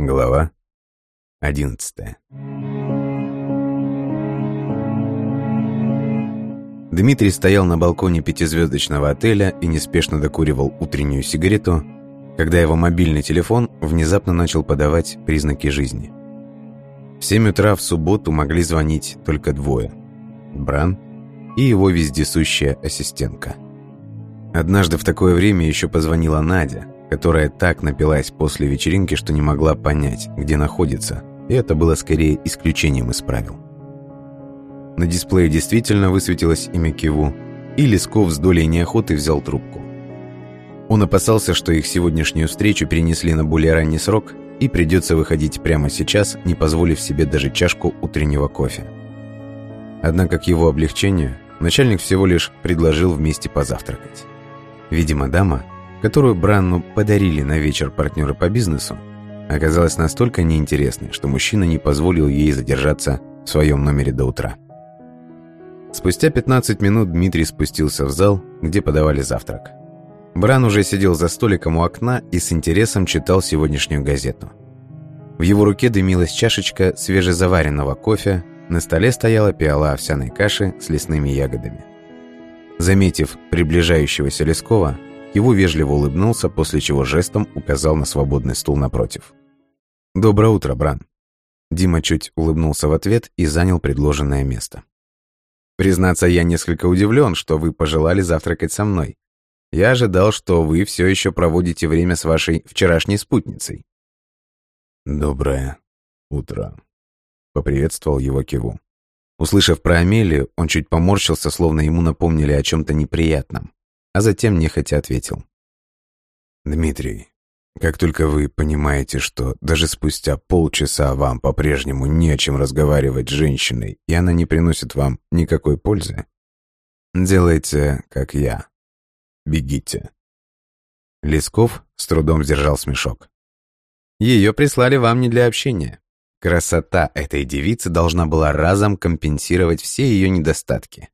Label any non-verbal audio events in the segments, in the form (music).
Глава одиннадцатая. Дмитрий стоял на балконе пятизвездочного отеля и неспешно докуривал утреннюю сигарету, когда его мобильный телефон внезапно начал подавать признаки жизни. В 7 утра в субботу могли звонить только двое – Бран и его вездесущая ассистентка. Однажды в такое время еще позвонила Надя – которая так напилась после вечеринки, что не могла понять, где находится, и это было скорее исключением из правил. На дисплее действительно высветилось имя Киву, и Лесков с долей неохоты взял трубку. Он опасался, что их сегодняшнюю встречу перенесли на более ранний срок, и придется выходить прямо сейчас, не позволив себе даже чашку утреннего кофе. Однако к его облегчению начальник всего лишь предложил вместе позавтракать. Видимо, дама которую Бранну подарили на вечер партнеры по бизнесу, оказалась настолько неинтересной, что мужчина не позволил ей задержаться в своем номере до утра. Спустя 15 минут Дмитрий спустился в зал, где подавали завтрак. Бран уже сидел за столиком у окна и с интересом читал сегодняшнюю газету. В его руке дымилась чашечка свежезаваренного кофе, на столе стояла пиала овсяной каши с лесными ягодами. Заметив приближающегося Лескова, его вежливо улыбнулся, после чего жестом указал на свободный стул напротив. «Доброе утро, Бран». Дима чуть улыбнулся в ответ и занял предложенное место. «Признаться, я несколько удивлен, что вы пожелали завтракать со мной. Я ожидал, что вы все еще проводите время с вашей вчерашней спутницей». «Доброе утро», — поприветствовал его Киву. Услышав про Амелию, он чуть поморщился, словно ему напомнили о чем-то неприятном а затем нехотя ответил. «Дмитрий, как только вы понимаете, что даже спустя полчаса вам по-прежнему не о чем разговаривать с женщиной, и она не приносит вам никакой пользы, делайте, как я. Бегите». Лесков с трудом сдержал смешок. «Ее прислали вам не для общения. Красота этой девицы должна была разом компенсировать все ее недостатки».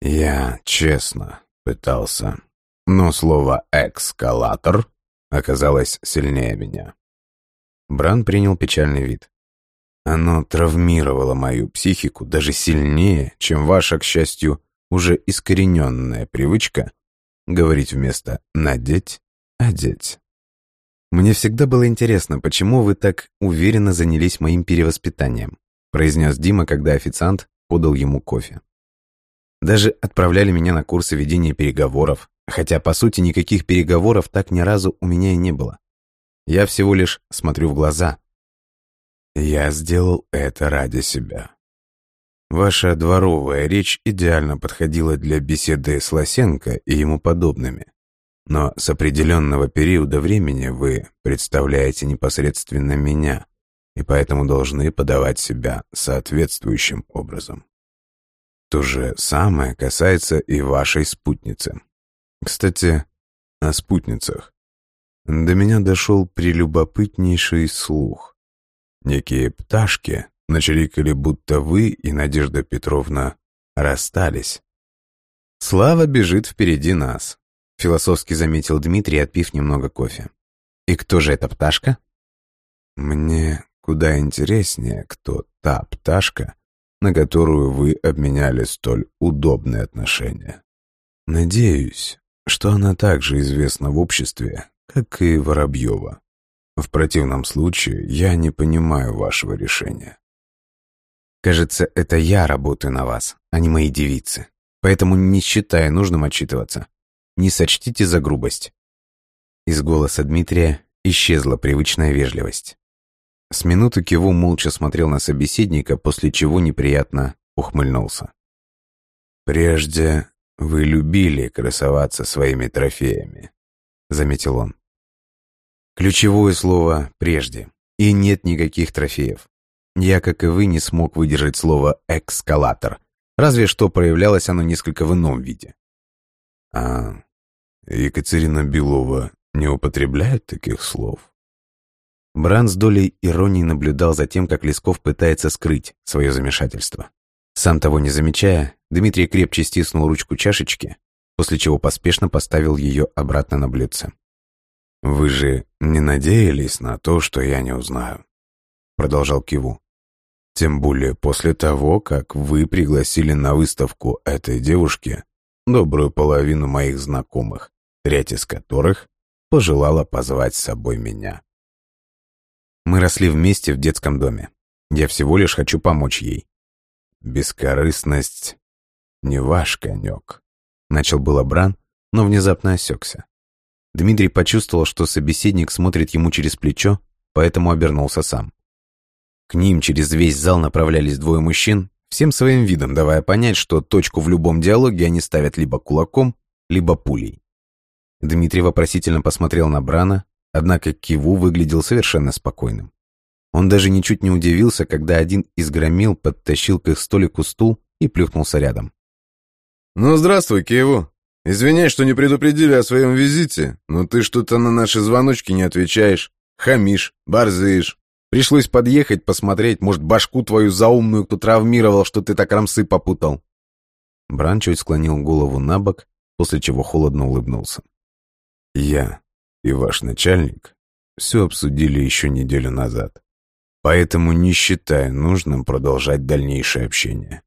«Я честно Пытался. Но слово «экскалатор» оказалось сильнее меня. Бран принял печальный вид. Оно травмировало мою психику даже сильнее, чем ваша, к счастью, уже искорененная привычка говорить вместо «надеть» «одеть». «Мне всегда было интересно, почему вы так уверенно занялись моим перевоспитанием», произнес Дима, когда официант подал ему кофе. Даже отправляли меня на курсы ведения переговоров, хотя, по сути, никаких переговоров так ни разу у меня и не было. Я всего лишь смотрю в глаза. Я сделал это ради себя. Ваша дворовая речь идеально подходила для беседы с Лосенко и ему подобными. Но с определенного периода времени вы представляете непосредственно меня, и поэтому должны подавать себя соответствующим образом. То же самое касается и вашей спутницы. Кстати, о спутницах. До меня дошел прелюбопытнейший слух. Некие пташки началикали, будто вы и Надежда Петровна расстались. «Слава бежит впереди нас», — философски заметил Дмитрий, отпив немного кофе. «И кто же эта пташка?» «Мне куда интереснее, кто та пташка, на которую вы обменяли столь удобные отношения. Надеюсь, что она также известна в обществе, как и Воробьева. В противном случае я не понимаю вашего решения. Кажется, это я работаю на вас, а не мои девицы. Поэтому не считаю нужным отчитываться. Не сочтите за грубость. Из голоса Дмитрия исчезла привычная вежливость. С минуты Киву молча смотрел на собеседника, после чего неприятно ухмыльнулся. «Прежде вы любили красоваться своими трофеями», — заметил он. Ключевое слово «прежде». И нет никаких трофеев. Я, как и вы, не смог выдержать слово «экскалатор». Разве что проявлялось оно несколько в ином виде. А Екатерина Белова не употребляет таких слов? Бран с долей иронии наблюдал за тем, как Лесков пытается скрыть свое замешательство. Сам того не замечая, Дмитрий крепче стиснул ручку чашечки, после чего поспешно поставил ее обратно на блюдце. «Вы же не надеялись на то, что я не узнаю?» Продолжал Киву. «Тем более после того, как вы пригласили на выставку этой девушки добрую половину моих знакомых, треть из которых пожелала позвать с собой меня. Мы росли вместе в детском доме. Я всего лишь хочу помочь ей. Бескорыстность не ваш конек. Начал было Бран, но внезапно осекся. Дмитрий почувствовал, что собеседник смотрит ему через плечо, поэтому обернулся сам. К ним через весь зал направлялись двое мужчин, всем своим видом давая понять, что точку в любом диалоге они ставят либо кулаком, либо пулей. Дмитрий вопросительно посмотрел на Брана, однако Киву выглядел совершенно спокойным. Он даже ничуть не удивился, когда один из громил подтащил к их столику стул и плюхнулся рядом. «Ну, здравствуй, Киеву. Извиняй, что не предупредили о своем визите, но ты что-то на наши звоночки не отвечаешь. Хамишь, борзеешь. Пришлось подъехать, посмотреть, может, башку твою заумную кто травмировал, что ты так рамсы попутал». Бран чуть склонил голову на бок, после чего холодно улыбнулся. «Я и ваш начальник все обсудили еще неделю назад, поэтому не считаю нужным продолжать дальнейшее общение».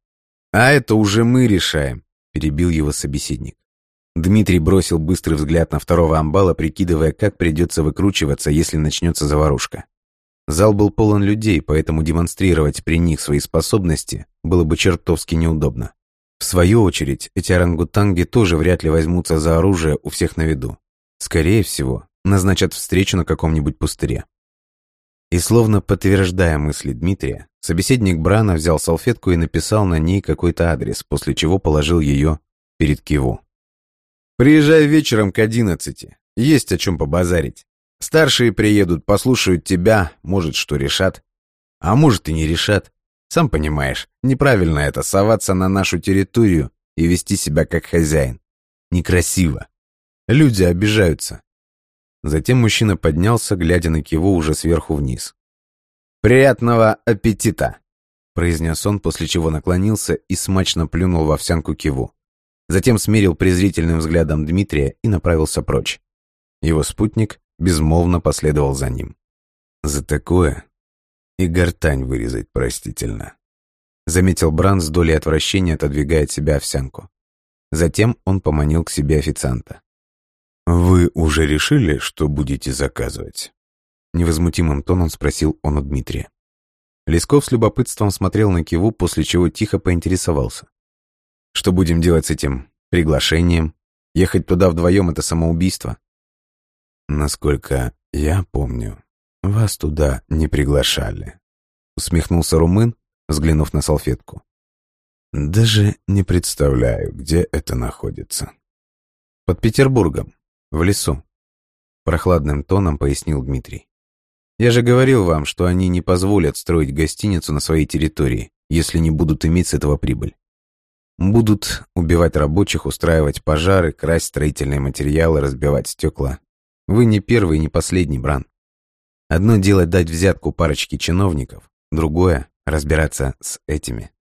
«А это уже мы решаем», — перебил его собеседник. Дмитрий бросил быстрый взгляд на второго амбала, прикидывая, как придется выкручиваться, если начнется заварушка. Зал был полон людей, поэтому демонстрировать при них свои способности было бы чертовски неудобно. В свою очередь, эти орангутанги тоже вряд ли возьмутся за оружие у всех на виду. Скорее всего, назначат встречу на каком-нибудь пустыре. И словно подтверждая мысли Дмитрия, собеседник Брана взял салфетку и написал на ней какой-то адрес, после чего положил ее перед Киву. Приезжай вечером к одиннадцати. Есть о чем побазарить. Старшие приедут, послушают тебя, может, что решат. А может, и не решат. Сам понимаешь, неправильно это соваться на нашу территорию и вести себя как хозяин. Некрасиво. Люди обижаются. Затем мужчина поднялся, глядя на Киву уже сверху вниз. «Приятного аппетита!» произнес он, после чего наклонился и смачно плюнул в овсянку Киву. Затем смерил презрительным взглядом Дмитрия и направился прочь. Его спутник безмолвно последовал за ним. «За такое и гортань вырезать простительно», заметил Бран с долей отвращения, отодвигая от себя овсянку. Затем он поманил к себе официанта. «Вы уже решили, что будете заказывать?» Невозмутимым тоном спросил он у Дмитрия. Лесков с любопытством смотрел на Киву, после чего тихо поинтересовался. Что будем делать с этим приглашением? Ехать туда вдвоем — это самоубийство. Насколько я помню, вас туда не приглашали. Усмехнулся румын, взглянув на салфетку. Даже не представляю, где это находится. Под Петербургом, в лесу. Прохладным тоном пояснил Дмитрий. Я же говорил вам, что они не позволят строить гостиницу на своей территории, если не будут иметь с этого прибыль. Будут убивать рабочих, устраивать пожары, красть строительные материалы, разбивать стекла. Вы не первый и не последний, Бран. Одно дело дать взятку парочке чиновников, другое — разбираться с этими.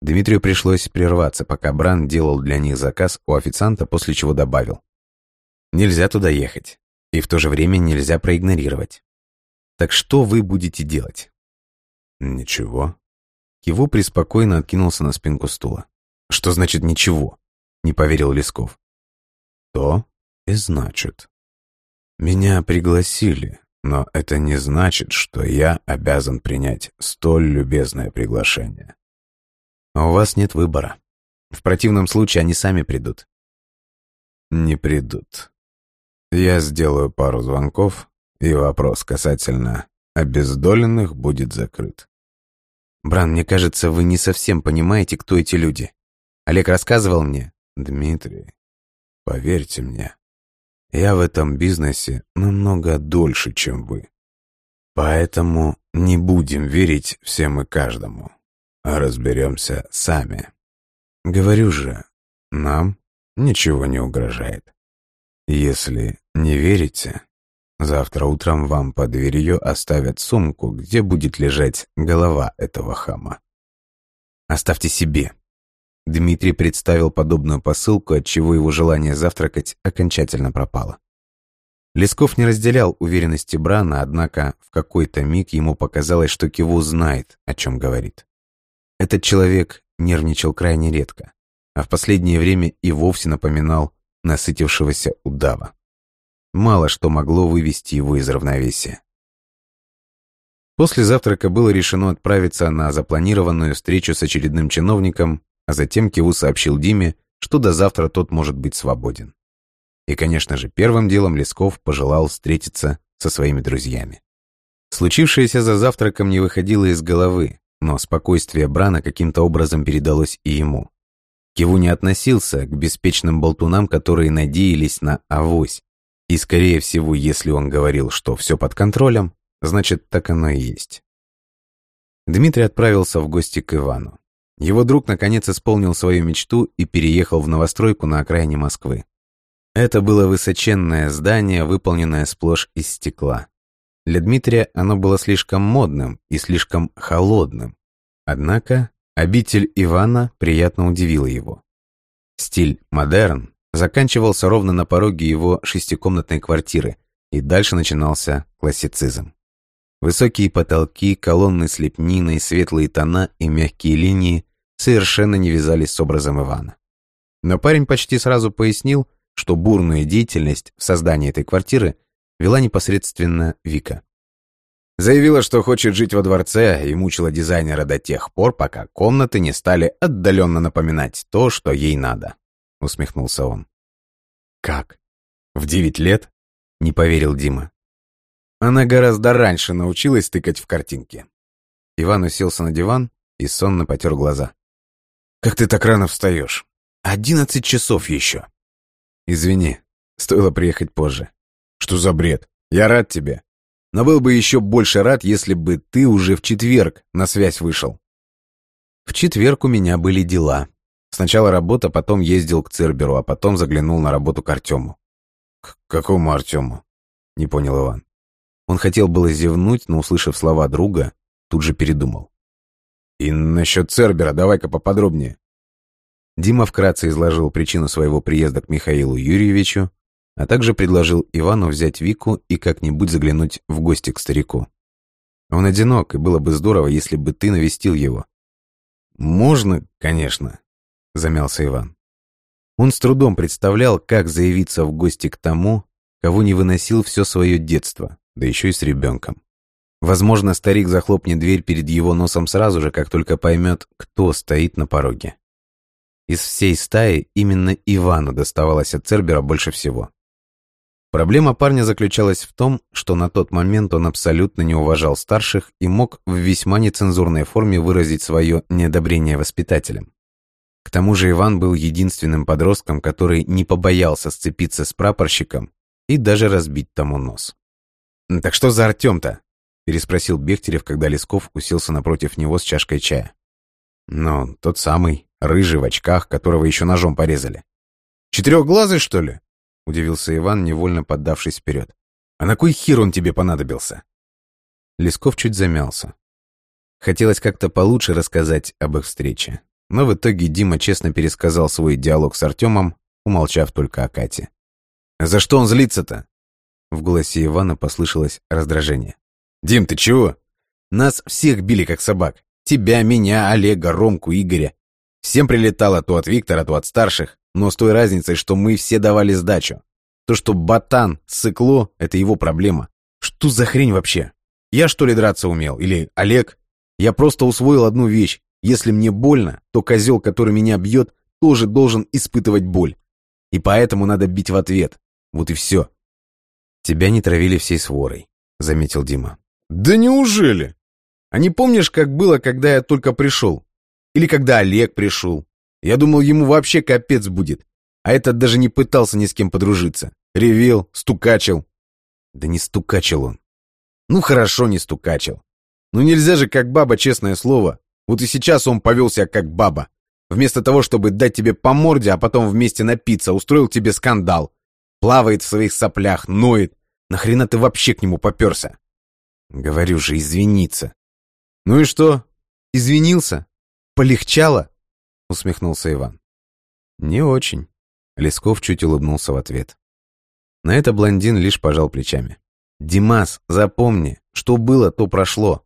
Дмитрию пришлось прерваться, пока Бран делал для них заказ у официанта, после чего добавил. Нельзя туда ехать, и в то же время нельзя проигнорировать. Так что вы будете делать? Ничего. Киву преспокойно откинулся на спинку стула. «Что значит ничего?» — не поверил Лесков. «То и значит. Меня пригласили, но это не значит, что я обязан принять столь любезное приглашение». «А у вас нет выбора. В противном случае они сами придут». «Не придут. Я сделаю пару звонков, и вопрос касательно обездоленных будет закрыт». «Бран, мне кажется, вы не совсем понимаете, кто эти люди. Олег рассказывал мне. Дмитрий, поверьте мне, я в этом бизнесе намного дольше, чем вы. Поэтому не будем верить всем и каждому, а разберемся сами. Говорю же, нам ничего не угрожает. Если не верите, завтра утром вам под дверью оставят сумку, где будет лежать голова этого хама. Оставьте себе, Дмитрий представил подобную посылку, от чего его желание завтракать окончательно пропало. Лесков не разделял уверенности Брана, однако в какой-то миг ему показалось, что Киву знает, о чем говорит. Этот человек нервничал крайне редко, а в последнее время и вовсе напоминал насытившегося удава. Мало что могло вывести его из равновесия. После завтрака было решено отправиться на запланированную встречу с очередным чиновником, а затем Киву сообщил Диме, что до завтра тот может быть свободен. И, конечно же, первым делом Лесков пожелал встретиться со своими друзьями. Случившееся за завтраком не выходило из головы, но спокойствие Брана каким-то образом передалось и ему. Киву не относился к беспечным болтунам, которые надеялись на авось. И, скорее всего, если он говорил, что все под контролем, значит, так оно и есть. Дмитрий отправился в гости к Ивану. Его друг наконец исполнил свою мечту и переехал в новостройку на окраине Москвы. Это было высоченное здание, выполненное сплошь из стекла. Для Дмитрия оно было слишком модным и слишком холодным. Однако обитель Ивана приятно удивила его. Стиль модерн заканчивался ровно на пороге его шестикомнатной квартиры, и дальше начинался классицизм. Высокие потолки, колонны с лепниной, светлые тона и мягкие линии совершенно не вязались с образом Ивана. Но парень почти сразу пояснил, что бурную деятельность в создании этой квартиры вела непосредственно Вика. Заявила, что хочет жить во дворце и мучила дизайнера до тех пор, пока комнаты не стали отдаленно напоминать то, что ей надо. Усмехнулся он. «Как? В девять лет?» — не поверил Дима. Она гораздо раньше научилась тыкать в картинки. Иван уселся на диван и сонно потер глаза. «Как ты так рано встаешь? Одиннадцать часов еще!» «Извини, стоило приехать позже». «Что за бред? Я рад тебе. Но был бы еще больше рад, если бы ты уже в четверг на связь вышел». В четверг у меня были дела. Сначала работа, потом ездил к Церберу, а потом заглянул на работу к Артему. «К какому Артему?» — не понял Иван. Он хотел было зевнуть, но, услышав слова друга, тут же передумал. «И насчет Цербера давай-ка поподробнее». Дима вкратце изложил причину своего приезда к Михаилу Юрьевичу, а также предложил Ивану взять Вику и как-нибудь заглянуть в гости к старику. Он одинок, и было бы здорово, если бы ты навестил его. «Можно, конечно», — замялся Иван. Он с трудом представлял, как заявиться в гости к тому, кого не выносил все свое детство, да еще и с ребенком. Возможно, старик захлопнет дверь перед его носом сразу же, как только поймет, кто стоит на пороге. Из всей стаи именно Ивану доставалось от Цербера больше всего. Проблема парня заключалась в том, что на тот момент он абсолютно не уважал старших и мог в весьма нецензурной форме выразить свое неодобрение воспитателям. К тому же Иван был единственным подростком, который не побоялся сцепиться с прапорщиком и даже разбить тому нос. «Так что за Артем-то?» — переспросил Бехтерев, когда Лесков уселся напротив него с чашкой чая. «Ну, тот самый, рыжий в очках, которого еще ножом порезали. «Четырехглазый, что ли?» — удивился Иван, невольно поддавшись вперед. «А на кой хер он тебе понадобился?» Лесков чуть замялся. Хотелось как-то получше рассказать об их встрече, но в итоге Дима честно пересказал свой диалог с Артемом, умолчав только о Кате. «За что он злится-то?» В голосе Ивана послышалось раздражение. «Дим, ты чего? Нас всех били как собак. Тебя, меня, Олега, Ромку, Игоря. Всем прилетало то от Виктора, то от старших, но с той разницей, что мы все давали сдачу. То, что ботан сыкло, это его проблема. Что за хрень вообще? Я что ли драться умел? Или Олег? Я просто усвоил одну вещь. Если мне больно, то козел, который меня бьет, тоже должен испытывать боль. И поэтому надо бить в ответ. Вот и все. Тебя не травили всей сворой, заметил Дима. Да неужели? А не помнишь, как было, когда я только пришел? Или когда Олег пришел. Я думал, ему вообще капец будет. А этот даже не пытался ни с кем подружиться. Ревел, стукачил. Да не стукачил он. Ну хорошо, не стукачил. Ну нельзя же как баба, честное слово. Вот и сейчас он повел себя как баба. Вместо того, чтобы дать тебе по морде, а потом вместе напиться, устроил тебе скандал. Плавает в своих соплях, ноет. Нахрена ты вообще к нему поперся? Говорю же, извиниться. Ну и что? Извинился? Полегчало?» — усмехнулся Иван. «Не очень». Лесков чуть улыбнулся в ответ. На это блондин лишь пожал плечами. «Димас, запомни, что было, то прошло.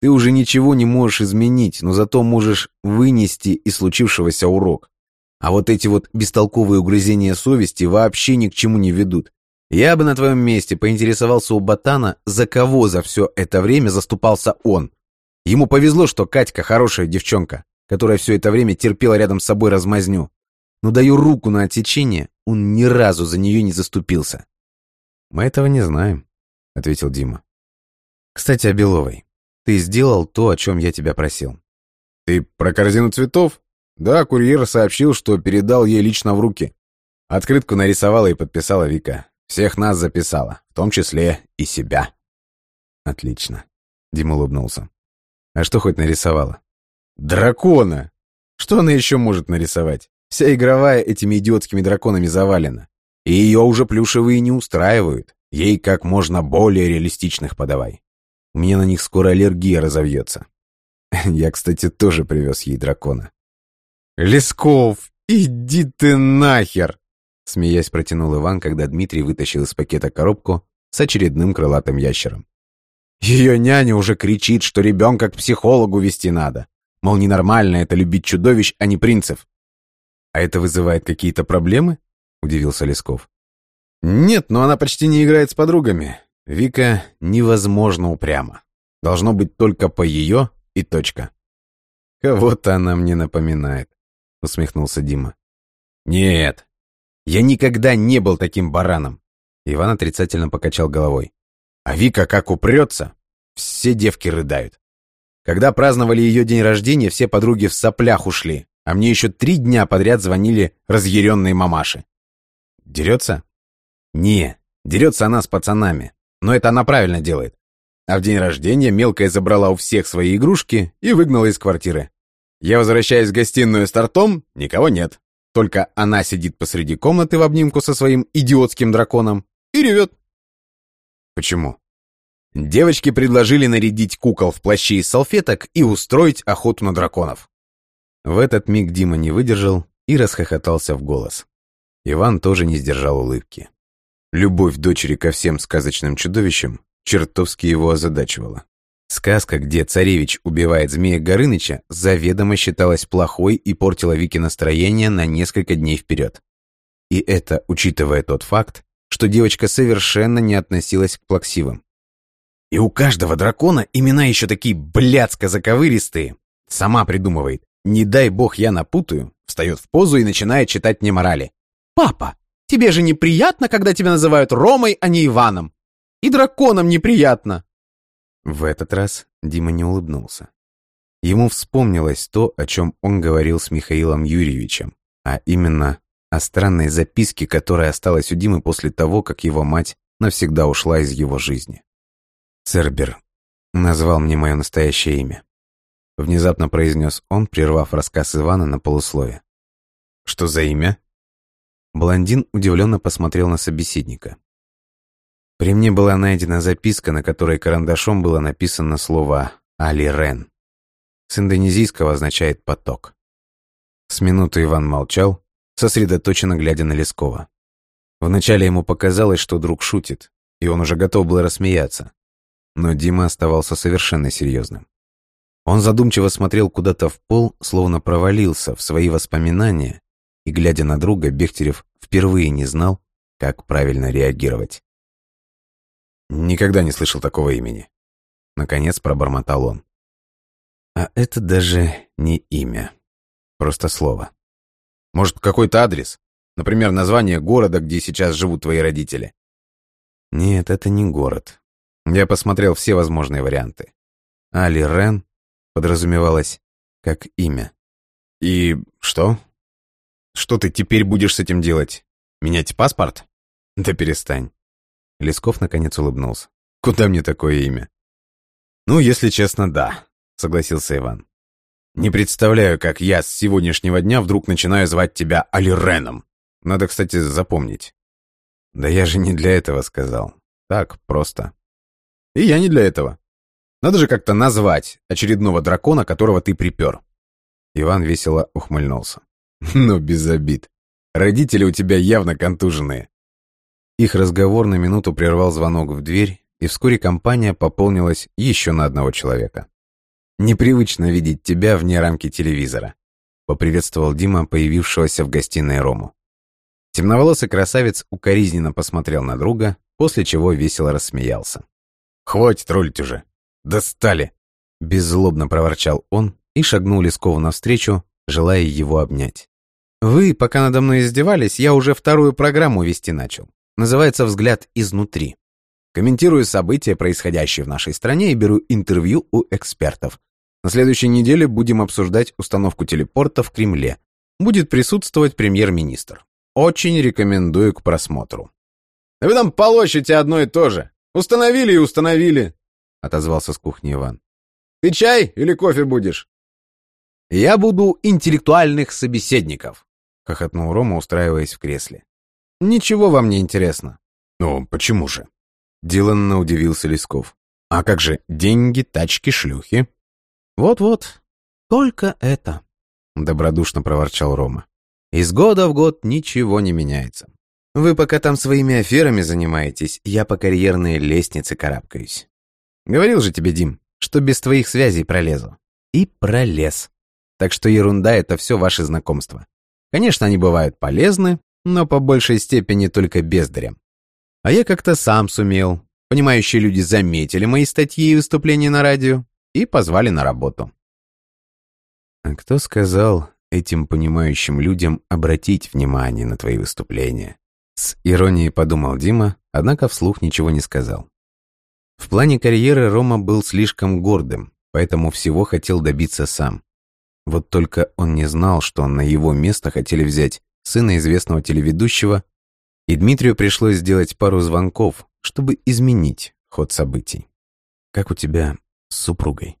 Ты уже ничего не можешь изменить, но зато можешь вынести из случившегося урок. А вот эти вот бестолковые угрызения совести вообще ни к чему не ведут. Я бы на твоем месте поинтересовался у Ботана, за кого за все это время заступался он. Ему повезло, что Катька хорошая девчонка, которая все это время терпела рядом с собой размазню. Но даю руку на отсечение, он ни разу за нее не заступился. «Мы этого не знаем», — ответил Дима. «Кстати, о Беловой. Ты сделал то, о чем я тебя просил». «Ты про корзину цветов?» «Да, курьер сообщил, что передал ей лично в руки. Открытку нарисовала и подписала Вика. Всех нас записала, в том числе и себя». «Отлично», — Дима улыбнулся. «А что хоть нарисовала?» «Дракона! Что она еще может нарисовать? Вся игровая этими идиотскими драконами завалена. И ее уже плюшевые не устраивают. Ей как можно более реалистичных подавай. У меня на них скоро аллергия разовьется. (laughs) Я, кстати, тоже привез ей дракона. «Лесков, иди ты нахер!» Смеясь, протянул Иван, когда Дмитрий вытащил из пакета коробку с очередным крылатым ящером. Ее няня уже кричит, что ребенка к психологу вести надо. Мол, ненормально это любить чудовищ, а не принцев. «А это вызывает какие-то проблемы?» — удивился Лесков. «Нет, но она почти не играет с подругами. Вика невозможно упряма. Должно быть только по ее и точка». «Кого-то она мне напоминает», — усмехнулся Дима. «Нет, я никогда не был таким бараном». Иван отрицательно покачал головой. «А Вика как упрется, все девки рыдают. Когда праздновали ее день рождения, все подруги в соплях ушли, а мне еще три дня подряд звонили разъяренные мамаши. Дерется? Не, дерется она с пацанами, но это она правильно делает. А в день рождения мелкая забрала у всех свои игрушки и выгнала из квартиры. Я возвращаюсь в гостиную с тортом, никого нет. Только она сидит посреди комнаты в обнимку со своим идиотским драконом и ревет. Почему? Девочки предложили нарядить кукол в плащи из салфеток и устроить охоту на драконов. В этот миг Дима не выдержал и расхохотался в голос. Иван тоже не сдержал улыбки. Любовь дочери ко всем сказочным чудовищам чертовски его озадачивала. Сказка, где царевич убивает змея Горыныча, заведомо считалась плохой и портила Вике настроение на несколько дней вперед. И это, учитывая тот факт, что девочка совершенно не относилась к плаксивым. И у каждого дракона имена еще такие блядско-заковыристые. Сама придумывает. Не дай бог я напутаю, встает в позу и начинает читать мне морали. «Папа, тебе же неприятно, когда тебя называют Ромой, а не Иваном? И драконом неприятно!» В этот раз Дима не улыбнулся. Ему вспомнилось то, о чем он говорил с Михаилом Юрьевичем, а именно о странной записке, которая осталась у Димы после того, как его мать навсегда ушла из его жизни. Цербер назвал мне мое настоящее имя. Внезапно произнес он, прервав рассказ Ивана на полусловие. «Что за имя?» Блондин удивленно посмотрел на собеседника. При мне была найдена записка, на которой карандашом было написано слово «Али Рен». С индонезийского означает «поток». С минуты Иван молчал, сосредоточенно глядя на Лескова. Вначале ему показалось, что друг шутит, и он уже готов был рассмеяться но Дима оставался совершенно серьезным. Он задумчиво смотрел куда-то в пол, словно провалился в свои воспоминания, и, глядя на друга, Бехтерев впервые не знал, как правильно реагировать. «Никогда не слышал такого имени», — наконец пробормотал он. «А это даже не имя, просто слово. Может, какой-то адрес? Например, название города, где сейчас живут твои родители?» «Нет, это не город. Я посмотрел все возможные варианты. Али Рен подразумевалось как имя. И что? Что ты теперь будешь с этим делать? Менять паспорт? Да перестань. Лесков наконец улыбнулся. Куда мне такое имя? Ну, если честно, да, согласился Иван. Не представляю, как я с сегодняшнего дня вдруг начинаю звать тебя Алиреном. Надо, кстати, запомнить. Да я же не для этого сказал. Так, просто. И я не для этого. Надо же как-то назвать очередного дракона, которого ты припер. Иван весело ухмыльнулся. (laughs) Ну, без обид. Родители у тебя явно контуженные. Их разговор на минуту прервал звонок в дверь, и вскоре компания пополнилась еще на одного человека. «Непривычно видеть тебя вне рамки телевизора», — поприветствовал Дима, появившегося в гостиной Рому. Темноволосый красавец укоризненно посмотрел на друга, после чего весело рассмеялся. «Хватит рулить уже! Достали!» Беззлобно проворчал он и шагнул Лескову навстречу, желая его обнять. «Вы, пока надо мной издевались, я уже вторую программу вести начал. Называется «Взгляд изнутри». Комментирую события, происходящие в нашей стране, и беру интервью у экспертов. На следующей неделе будем обсуждать установку телепорта в Кремле. Будет присутствовать премьер-министр. Очень рекомендую к просмотру. «Вы там полощете одно и то же. Установили и установили», — отозвался с кухни Иван. «Ты чай или кофе будешь?» «Я буду интеллектуальных собеседников», — хохотнул Рома, устраиваясь в кресле. «Ничего вам не интересно». «Ну, почему же?» Деланно удивился Лесков. «А как же деньги, тачки, шлюхи?» «Вот-вот, только это», — добродушно проворчал Рома. «Из года в год ничего не меняется. Вы пока там своими аферами занимаетесь, я по карьерной лестнице карабкаюсь. Говорил же тебе, Дим, что без твоих связей пролезу. И пролез. Так что ерунда — это все ваши знакомства. Конечно, они бывают полезны, но по большей степени только бездарям. А я как-то сам сумел. Понимающие люди заметили мои статьи и выступления на радио и позвали на работу. А кто сказал этим понимающим людям обратить внимание на твои выступления? С иронией подумал Дима, однако вслух ничего не сказал. В плане карьеры Рома был слишком гордым, поэтому всего хотел добиться сам. Вот только он не знал, что на его место хотели взять сына известного телеведущего, и Дмитрию пришлось сделать пару звонков, чтобы изменить ход событий. «Как у тебя с супругой?»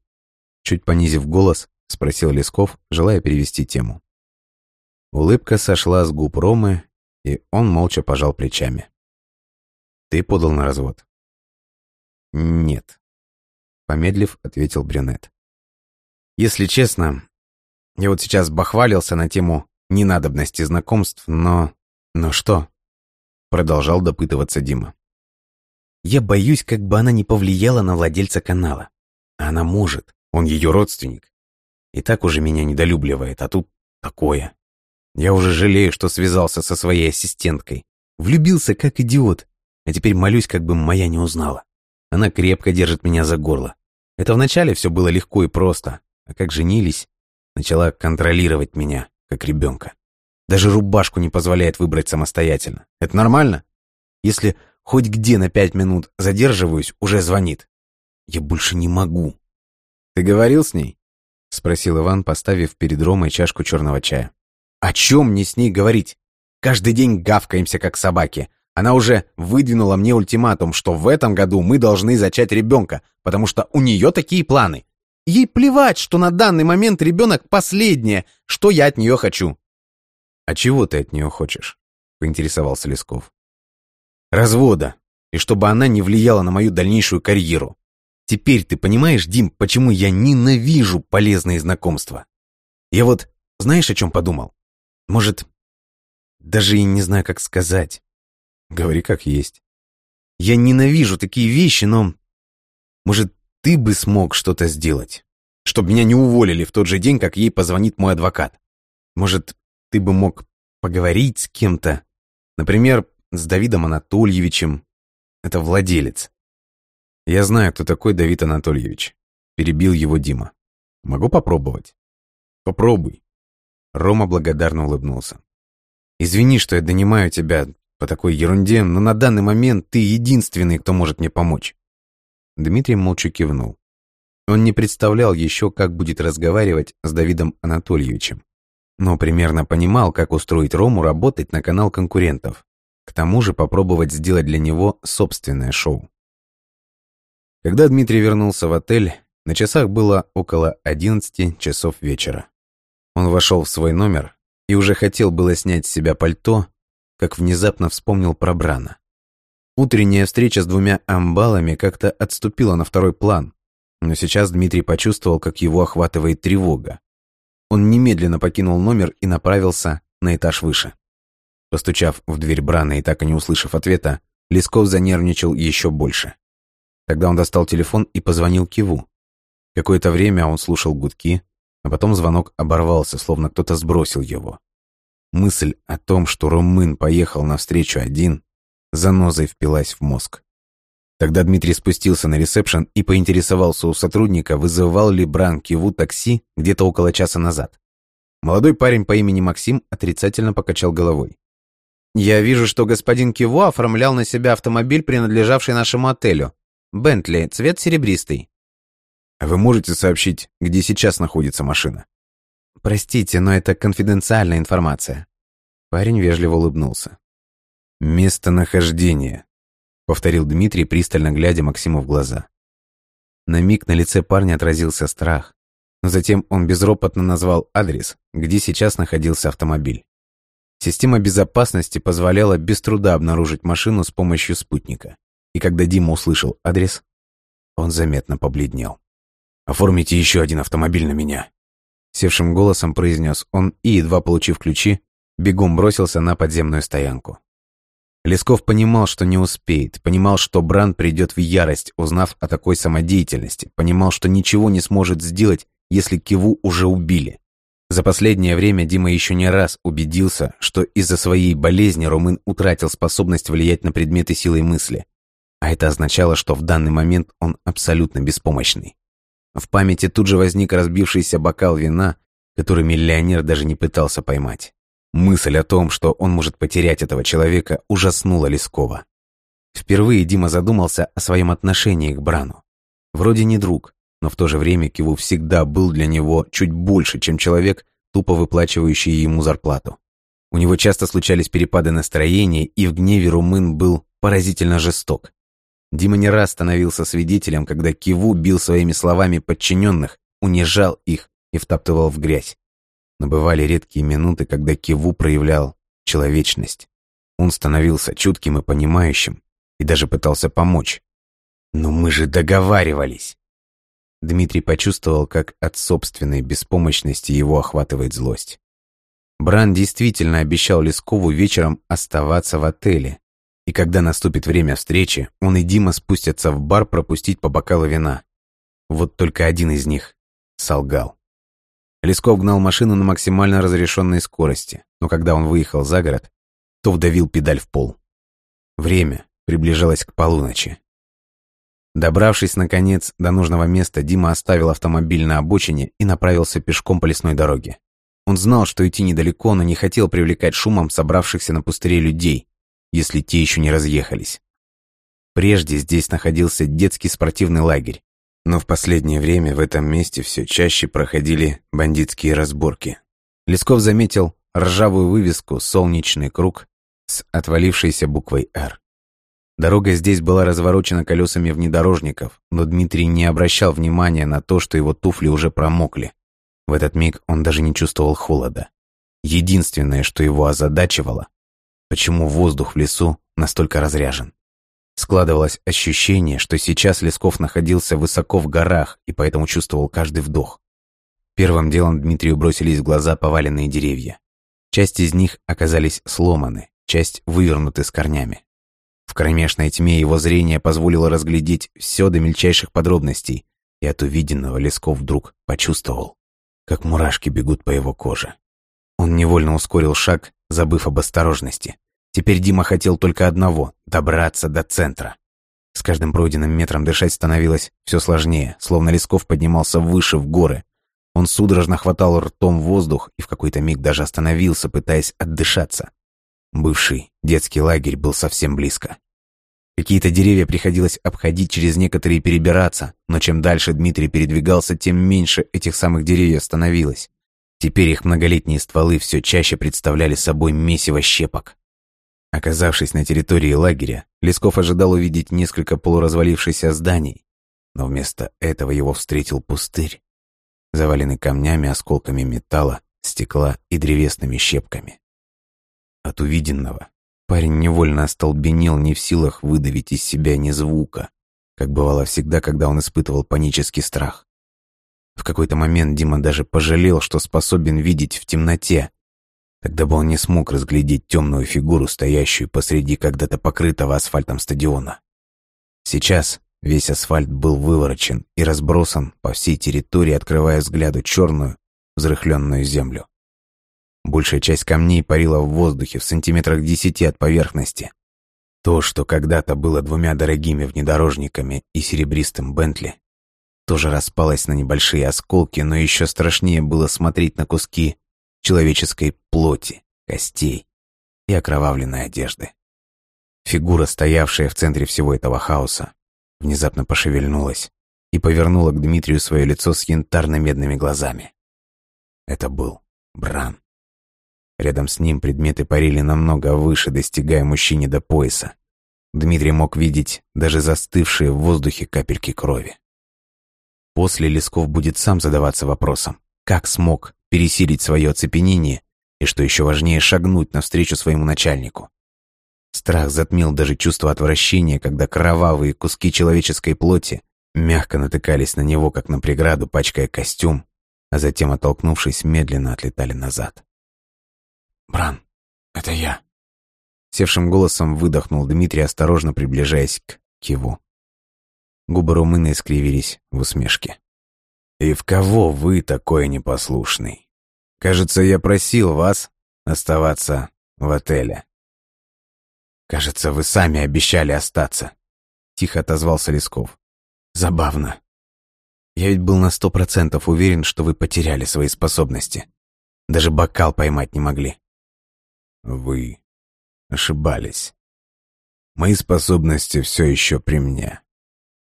Чуть понизив голос, спросил Лесков, желая перевести тему. Улыбка сошла с губ Ромы, и он молча пожал плечами. «Ты подал на развод?» «Нет», — помедлив, ответил брюнет. «Если честно, я вот сейчас бахвалился на тему ненадобности знакомств, но... Но что?» Продолжал допытываться Дима. «Я боюсь, как бы она не повлияла на владельца канала. Она может, он ее родственник. И так уже меня недолюбливает, а тут такое. Я уже жалею, что связался со своей ассистенткой. Влюбился как идиот, а теперь молюсь, как бы моя не узнала. Она крепко держит меня за горло. Это вначале все было легко и просто, а как женились, начала контролировать меня, как ребенка. Даже рубашку не позволяет выбрать самостоятельно. Это нормально? Если хоть где на пять минут задерживаюсь, уже звонит. Я больше не могу. Ты говорил с ней? Спросил Иван, поставив перед Ромой чашку черного чая. О чем мне с ней говорить? Каждый день гавкаемся, как собаки. Она уже выдвинула мне ультиматум, что в этом году мы должны зачать ребенка, потому что у нее такие планы. Ей плевать, что на данный момент ребенок последнее, что я от нее хочу. «А чего ты от нее хочешь?» — поинтересовался Лесков. «Развода, и чтобы она не влияла на мою дальнейшую карьеру. Теперь ты понимаешь, Дим, почему я ненавижу полезные знакомства? Я вот, знаешь, о чем подумал? Может, даже и не знаю, как сказать. Говори как есть. Я ненавижу такие вещи, но... Может, ты бы смог что-то сделать? Чтобы меня не уволили в тот же день, как ей позвонит мой адвокат. Может, ты бы мог поговорить с кем-то. Например, с Давидом Анатольевичем. Это владелец. Я знаю, кто такой Давид Анатольевич. Перебил его Дима. Могу попробовать? Попробуй. Рома благодарно улыбнулся. Извини, что я донимаю тебя по такой ерунде, но на данный момент ты единственный, кто может мне помочь. Дмитрий молча кивнул. Он не представлял еще, как будет разговаривать с Давидом Анатольевичем но примерно понимал, как устроить Рому работать на канал конкурентов. К тому же попробовать сделать для него собственное шоу. Когда Дмитрий вернулся в отель, на часах было около 11 часов вечера. Он вошел в свой номер и уже хотел было снять с себя пальто, как внезапно вспомнил про Брана. Утренняя встреча с двумя амбалами как-то отступила на второй план, но сейчас Дмитрий почувствовал, как его охватывает тревога. Он немедленно покинул номер и направился на этаж выше. Постучав в дверь Брана и так и не услышав ответа, Лесков занервничал еще больше. Тогда он достал телефон и позвонил Киву. Какое-то время он слушал гудки, а потом звонок оборвался, словно кто-то сбросил его. Мысль о том, что румын поехал навстречу один, занозой впилась в мозг. Тогда Дмитрий спустился на ресепшн и поинтересовался у сотрудника, вызывал ли Бран Киву такси где-то около часа назад. Молодой парень по имени Максим отрицательно покачал головой. «Я вижу, что господин Киву оформлял на себя автомобиль, принадлежавший нашему отелю. Бентли, цвет серебристый». «А вы можете сообщить, где сейчас находится машина?» «Простите, но это конфиденциальная информация». Парень вежливо улыбнулся. «Местонахождение», — повторил Дмитрий, пристально глядя Максиму в глаза. На миг на лице парня отразился страх, но затем он безропотно назвал адрес, где сейчас находился автомобиль. Система безопасности позволяла без труда обнаружить машину с помощью спутника. И когда Дима услышал адрес, он заметно побледнел. «Оформите еще один автомобиль на меня», — севшим голосом произнес он и, едва получив ключи, бегом бросился на подземную стоянку. Лесков понимал, что не успеет, понимал, что Бран придет в ярость, узнав о такой самодеятельности, понимал, что ничего не сможет сделать, если Киву уже убили. За последнее время Дима еще не раз убедился, что из-за своей болезни румын утратил способность влиять на предметы силой мысли. А это означало, что в данный момент он абсолютно беспомощный. В памяти тут же возник разбившийся бокал вина, который миллионер даже не пытался поймать. Мысль о том, что он может потерять этого человека, ужаснула Лескова. Впервые Дима задумался о своем отношении к Брану. Вроде не друг, но в то же время Киву всегда был для него чуть больше, чем человек, тупо выплачивающий ему зарплату. У него часто случались перепады настроения, и в гневе румын был поразительно жесток. Дима не раз становился свидетелем, когда Киву бил своими словами подчиненных, унижал их и втаптывал в грязь. Но бывали редкие минуты, когда Киву проявлял человечность. Он становился чутким и понимающим, и даже пытался помочь. «Но мы же договаривались!» Дмитрий почувствовал, как от собственной беспомощности его охватывает злость. Бран действительно обещал Лескову вечером оставаться в отеле, и когда наступит время встречи, он и Дима спустятся в бар пропустить по бокалу вина. Вот только один из них солгал. Лесков гнал машину на максимально разрешенной скорости, но когда он выехал за город, то вдавил педаль в пол. Время приближалось к полуночи. Добравшись, наконец, до нужного места, Дима оставил автомобиль на обочине и направился пешком по лесной дороге. Он знал, что идти недалеко, но не хотел привлекать шумом собравшихся на пустыре людей, если те еще не разъехались. Прежде здесь находился детский спортивный лагерь, но в последнее время в этом месте все чаще проходили бандитские разборки. Лесков заметил ржавую вывеску «Солнечный круг» с отвалившейся буквой «Р». Дорога здесь была разворочена колесами внедорожников, но Дмитрий не обращал внимания на то, что его туфли уже промокли. В этот миг он даже не чувствовал холода. Единственное, что его озадачивало, почему воздух в лесу настолько разряжен. Складывалось ощущение, что сейчас Лесков находился высоко в горах и поэтому чувствовал каждый вдох. Первым делом Дмитрию бросились в глаза поваленные деревья. Часть из них оказались сломаны, часть вывернуты с корнями. В кромешной тьме его зрение позволило разглядеть все до мельчайших подробностей, и от увиденного Лесков вдруг почувствовал, как мурашки бегут по его коже. Он невольно ускорил шаг, забыв об осторожности. Теперь Дима хотел только одного — добраться до центра. С каждым пройденным метром дышать становилось все сложнее, словно Лесков поднимался выше в горы. Он судорожно хватал ртом воздух и в какой-то миг даже остановился, пытаясь отдышаться. Бывший детский лагерь был совсем близко. Какие-то деревья приходилось обходить, через некоторые перебираться, но чем дальше Дмитрий передвигался, тем меньше этих самых деревьев становилось. Теперь их многолетние стволы все чаще представляли собой месиво щепок. Оказавшись на территории лагеря, Лесков ожидал увидеть несколько полуразвалившихся зданий, но вместо этого его встретил пустырь, заваленный камнями, осколками металла, стекла и древесными щепками. От увиденного парень невольно остолбенел, не в силах выдавить из себя ни звука, как бывало всегда, когда он испытывал панический страх. В какой-то момент Дима даже пожалел, что способен видеть в темноте. Тогда бы он не смог разглядеть темную фигуру, стоящую посреди когда-то покрытого асфальтом стадиона. Сейчас весь асфальт был выворочен и разбросан по всей территории, открывая взгляду черную, взрыхленную землю. Большая часть камней парила в воздухе в сантиметрах десяти от поверхности. То, что когда-то было двумя дорогими внедорожниками и серебристым Бентли, тоже распалось на небольшие осколки, но еще страшнее было смотреть на куски человеческой плоти, костей и окровавленной одежды. Фигура, стоявшая в центре всего этого хаоса, внезапно пошевельнулась и повернула к Дмитрию свое лицо с янтарно-медными глазами. Это был Бран. Рядом с ним предметы парили намного выше, достигая мужчине до пояса. Дмитрий мог видеть даже застывшие в воздухе капельки крови. После Лесков будет сам задаваться вопросом, как смог пересилить свое оцепенение и, что еще важнее, шагнуть навстречу своему начальнику. Страх затмил даже чувство отвращения, когда кровавые куски человеческой плоти мягко натыкались на него, как на преграду, пачкая костюм, а затем, оттолкнувшись, медленно отлетали назад. «Бран, это я!» Севшим голосом выдохнул Дмитрий, осторожно приближаясь к Киву. Губы Румына искривились в усмешке. «И в кого вы такой непослушный? Кажется, я просил вас оставаться в отеле». «Кажется, вы сами обещали остаться», — тихо отозвался Лесков. «Забавно. Я ведь был на сто процентов уверен, что вы потеряли свои способности. Даже бокал поймать не могли». «Вы ошибались. Мои способности все еще при мне.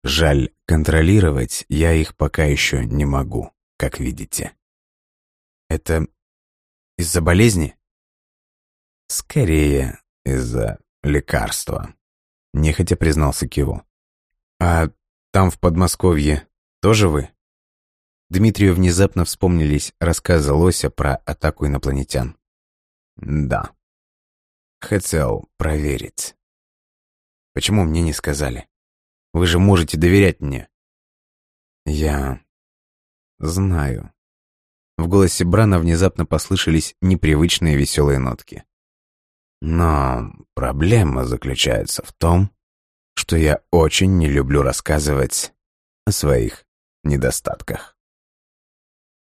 Жаль, контролировать я их пока еще не могу, как видите». «Это из-за болезни?» «Скорее, из-за лекарства», — нехотя признался Киву. «А там, в Подмосковье, тоже вы?» Дмитрию внезапно вспомнились рассказы Лося про атаку инопланетян. «Да. Хотел проверить». «Почему мне не сказали? Вы же можете доверять мне». «Я знаю». В голосе Брана внезапно послышались непривычные веселые нотки. Но проблема заключается в том, что я очень не люблю рассказывать о своих недостатках.